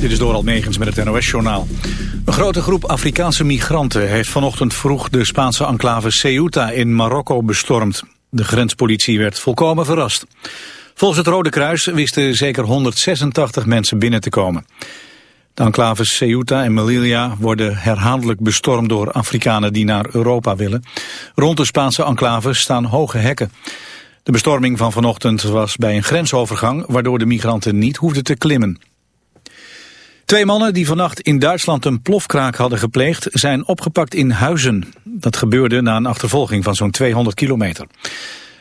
Dit is Doral Megens met het NOS-journaal. Een grote groep Afrikaanse migranten heeft vanochtend vroeg de Spaanse enclave Ceuta in Marokko bestormd. De grenspolitie werd volkomen verrast. Volgens het Rode Kruis wisten zeker 186 mensen binnen te komen. De enclaves Ceuta en Melilla worden herhaaldelijk bestormd door Afrikanen die naar Europa willen. Rond de Spaanse enclave staan hoge hekken. De bestorming van vanochtend was bij een grensovergang waardoor de migranten niet hoefden te klimmen. Twee mannen die vannacht in Duitsland een plofkraak hadden gepleegd zijn opgepakt in Huizen. Dat gebeurde na een achtervolging van zo'n 200 kilometer.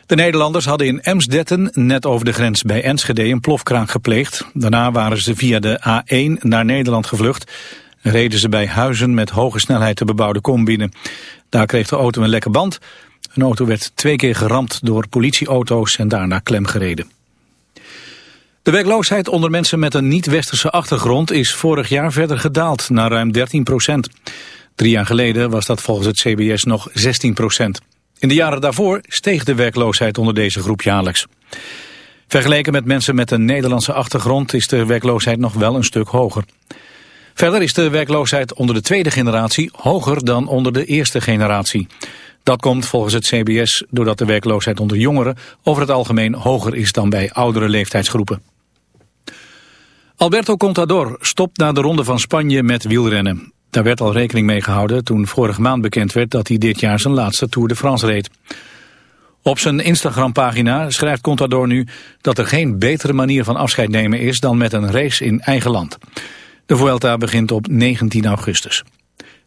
De Nederlanders hadden in Emsdetten, net over de grens bij Enschede, een plofkraak gepleegd. Daarna waren ze via de A1 naar Nederland gevlucht. Reden ze bij Huizen met hoge snelheid de bebouwde kom binnen. Daar kreeg de auto een lekke band. Een auto werd twee keer geramd door politieauto's en daarna klemgereden. De werkloosheid onder mensen met een niet-westerse achtergrond is vorig jaar verder gedaald naar ruim 13 procent. Drie jaar geleden was dat volgens het CBS nog 16 procent. In de jaren daarvoor steeg de werkloosheid onder deze groep jaarlijks. Vergeleken met mensen met een Nederlandse achtergrond is de werkloosheid nog wel een stuk hoger. Verder is de werkloosheid onder de tweede generatie hoger dan onder de eerste generatie. Dat komt volgens het CBS doordat de werkloosheid onder jongeren over het algemeen hoger is dan bij oudere leeftijdsgroepen. Alberto Contador stopt na de Ronde van Spanje met wielrennen. Daar werd al rekening mee gehouden toen vorige maand bekend werd dat hij dit jaar zijn laatste Tour de France reed. Op zijn Instagram-pagina schrijft Contador nu dat er geen betere manier van afscheid nemen is dan met een race in eigen land. De Vuelta begint op 19 augustus.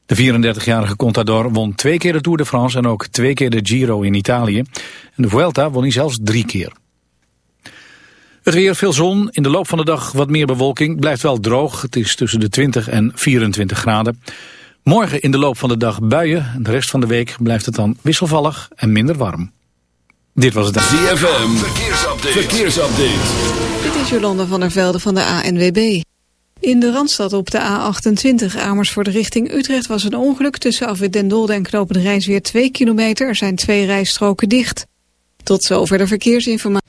De 34-jarige Contador won twee keer de Tour de France en ook twee keer de Giro in Italië. En de Vuelta won hij zelfs drie keer. Het weer, veel zon, in de loop van de dag wat meer bewolking. Blijft wel droog, het is tussen de 20 en 24 graden. Morgen in de loop van de dag buien. De rest van de week blijft het dan wisselvallig en minder warm. Dit was het... ZFM, verkeersupdate. verkeersupdate. Dit is Jolanda van der Velde van de ANWB. In de Randstad op de A28 Amersfoort richting Utrecht was een ongeluk... tussen Afwit Den Dolde en Knopen Rijns weer 2 kilometer. Er zijn twee rijstroken dicht. Tot zover de verkeersinformatie.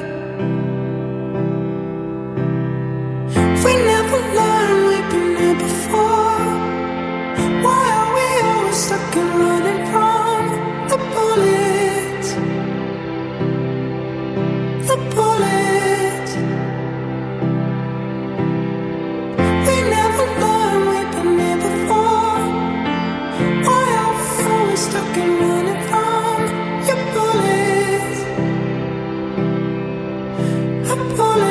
The bullets.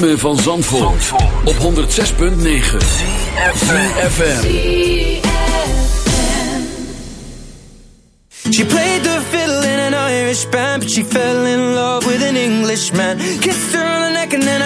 Ritme van Zandvoort, op 106.9 FM. She played the fiddle in an Irish band, but she fell in love with an Englishman. Kissed her on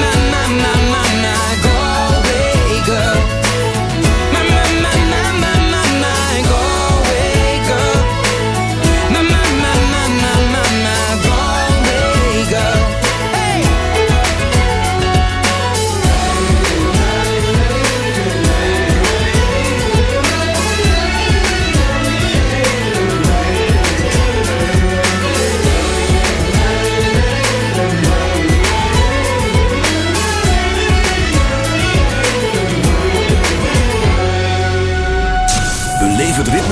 na na na na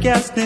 The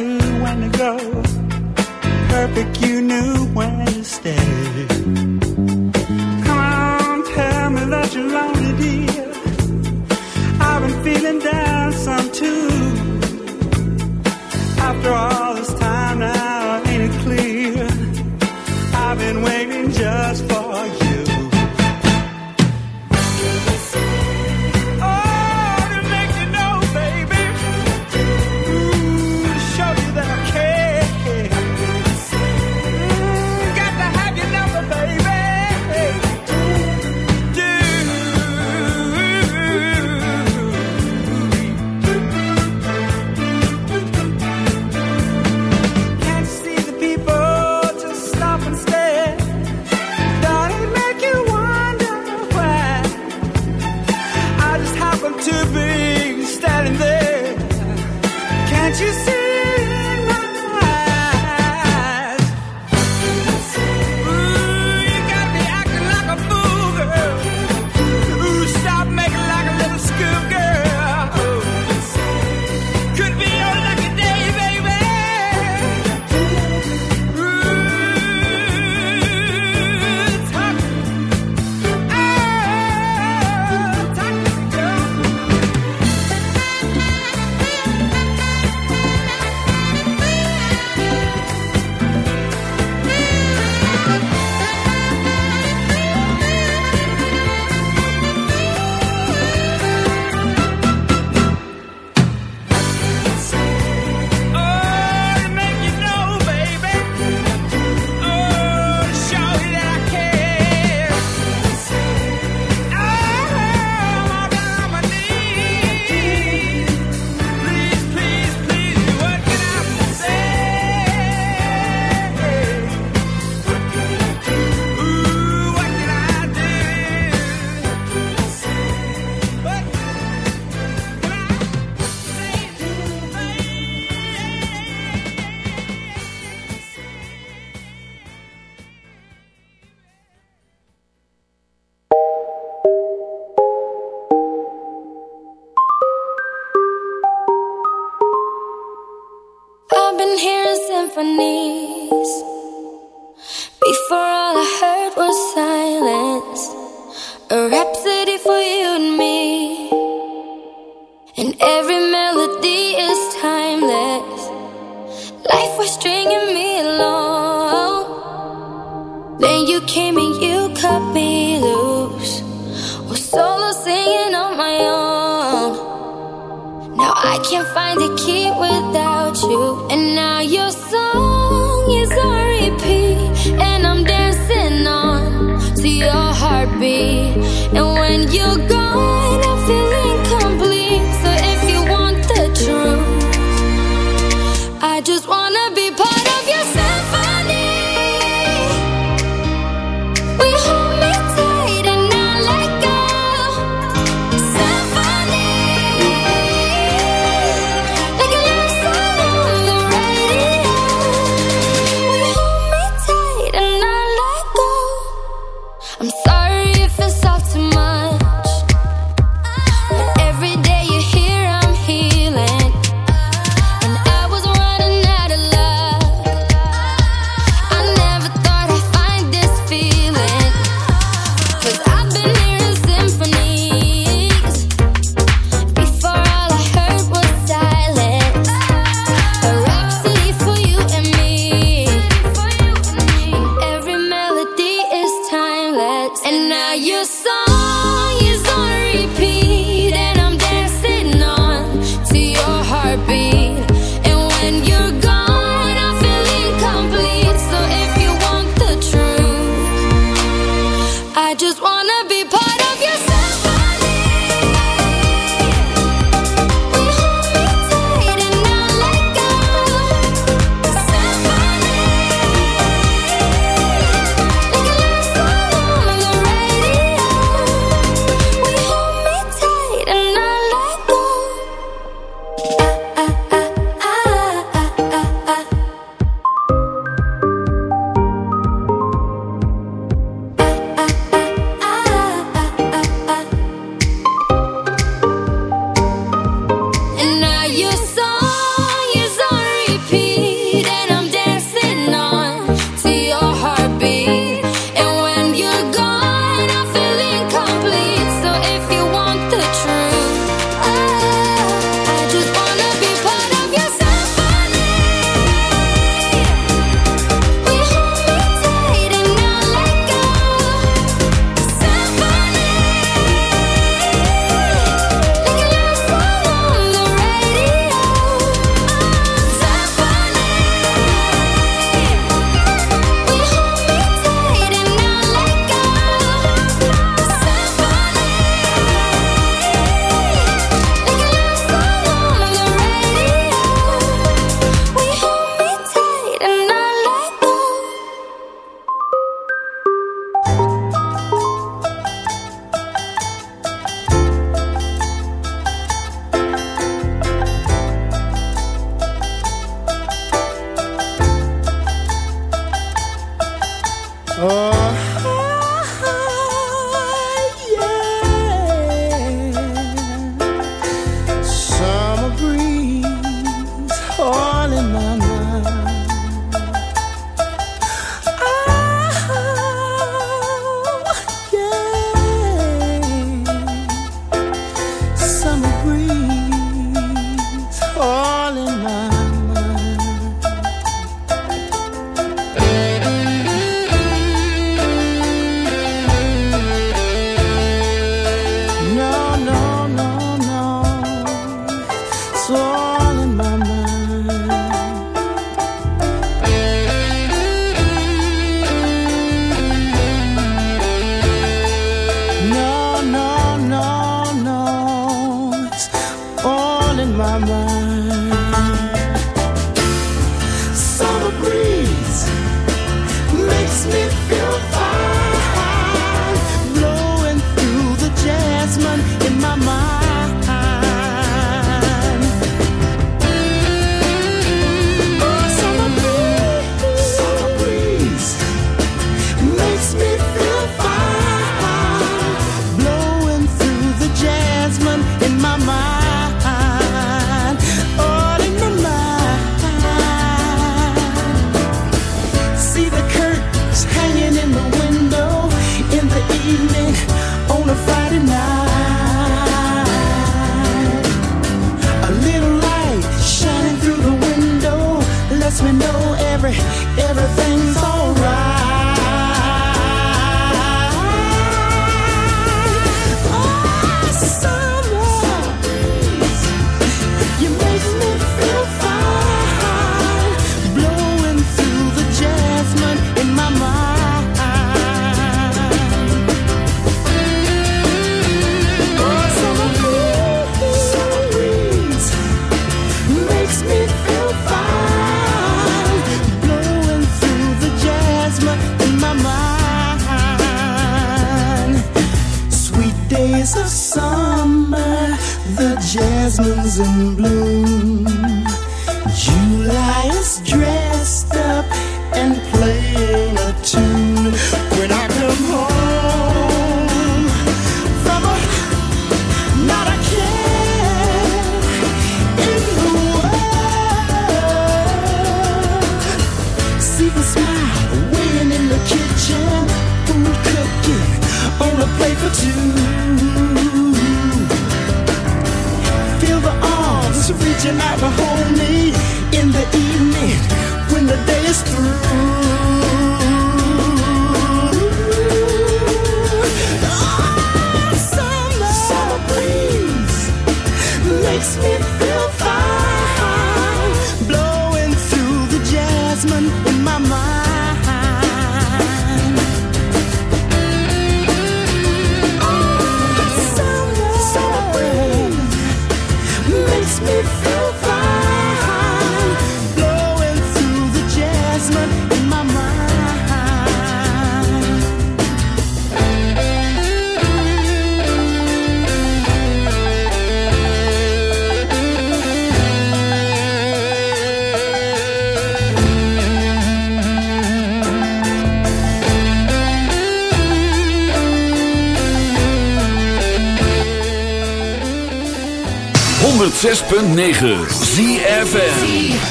106.9 ZFN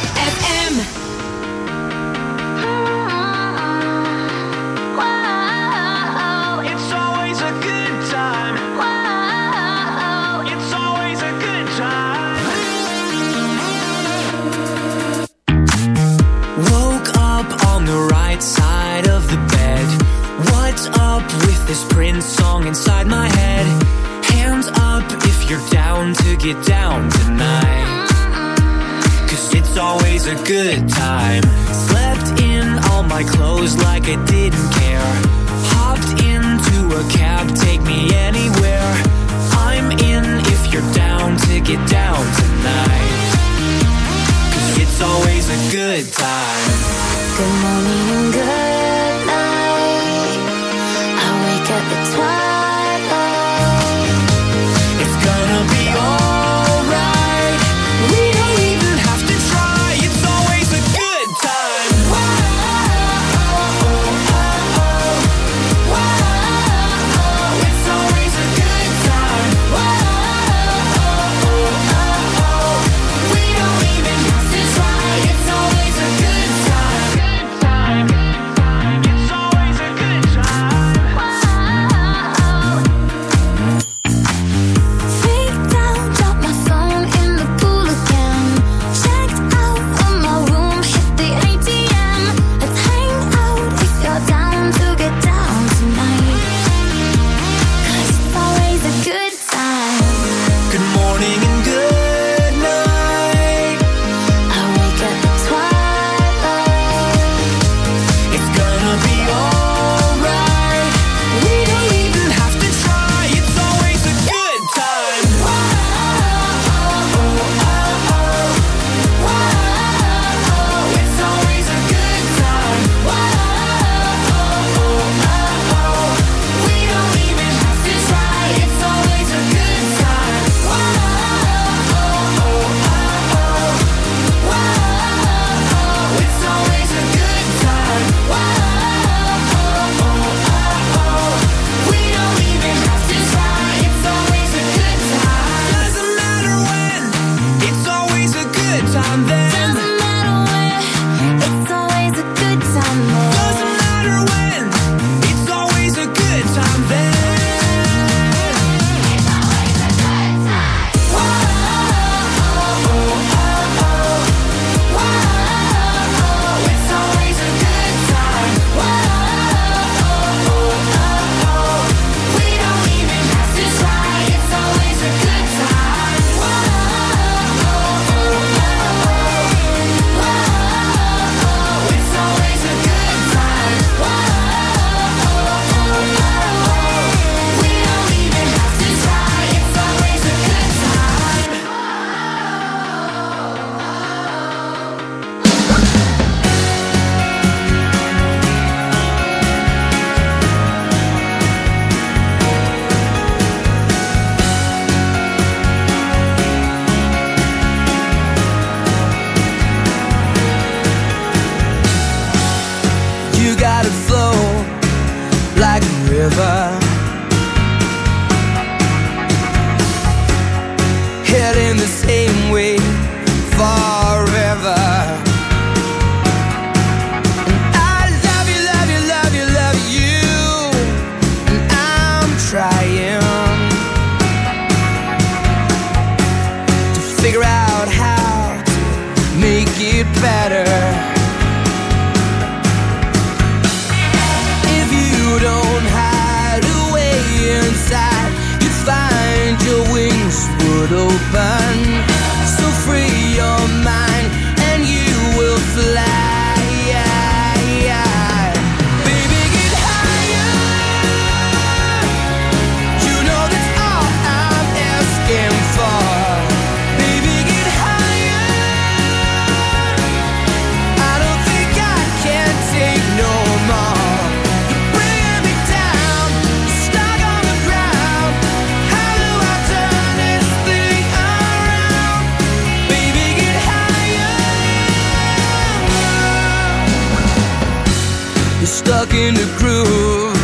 stuck in the groove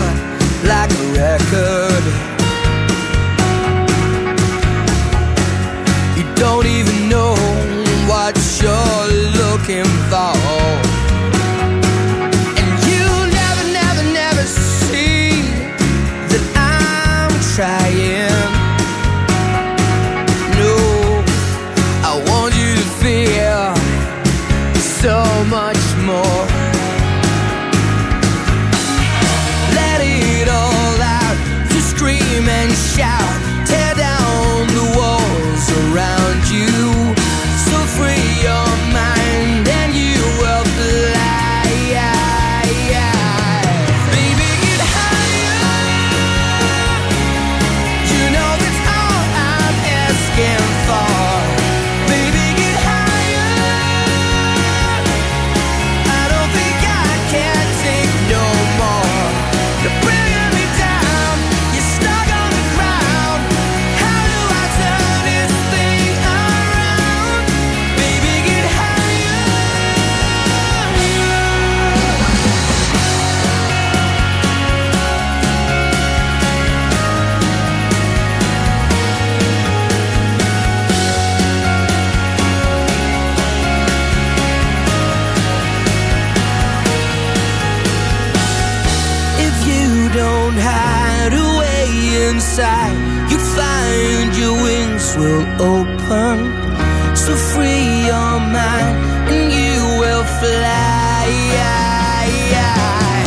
like a record. ja yeah.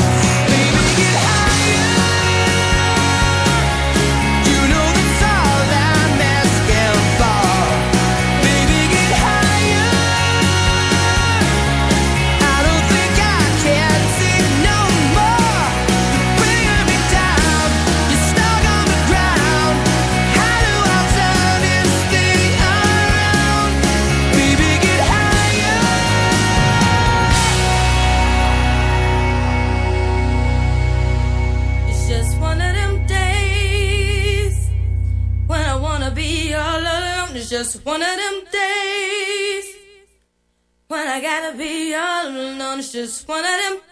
just one of them.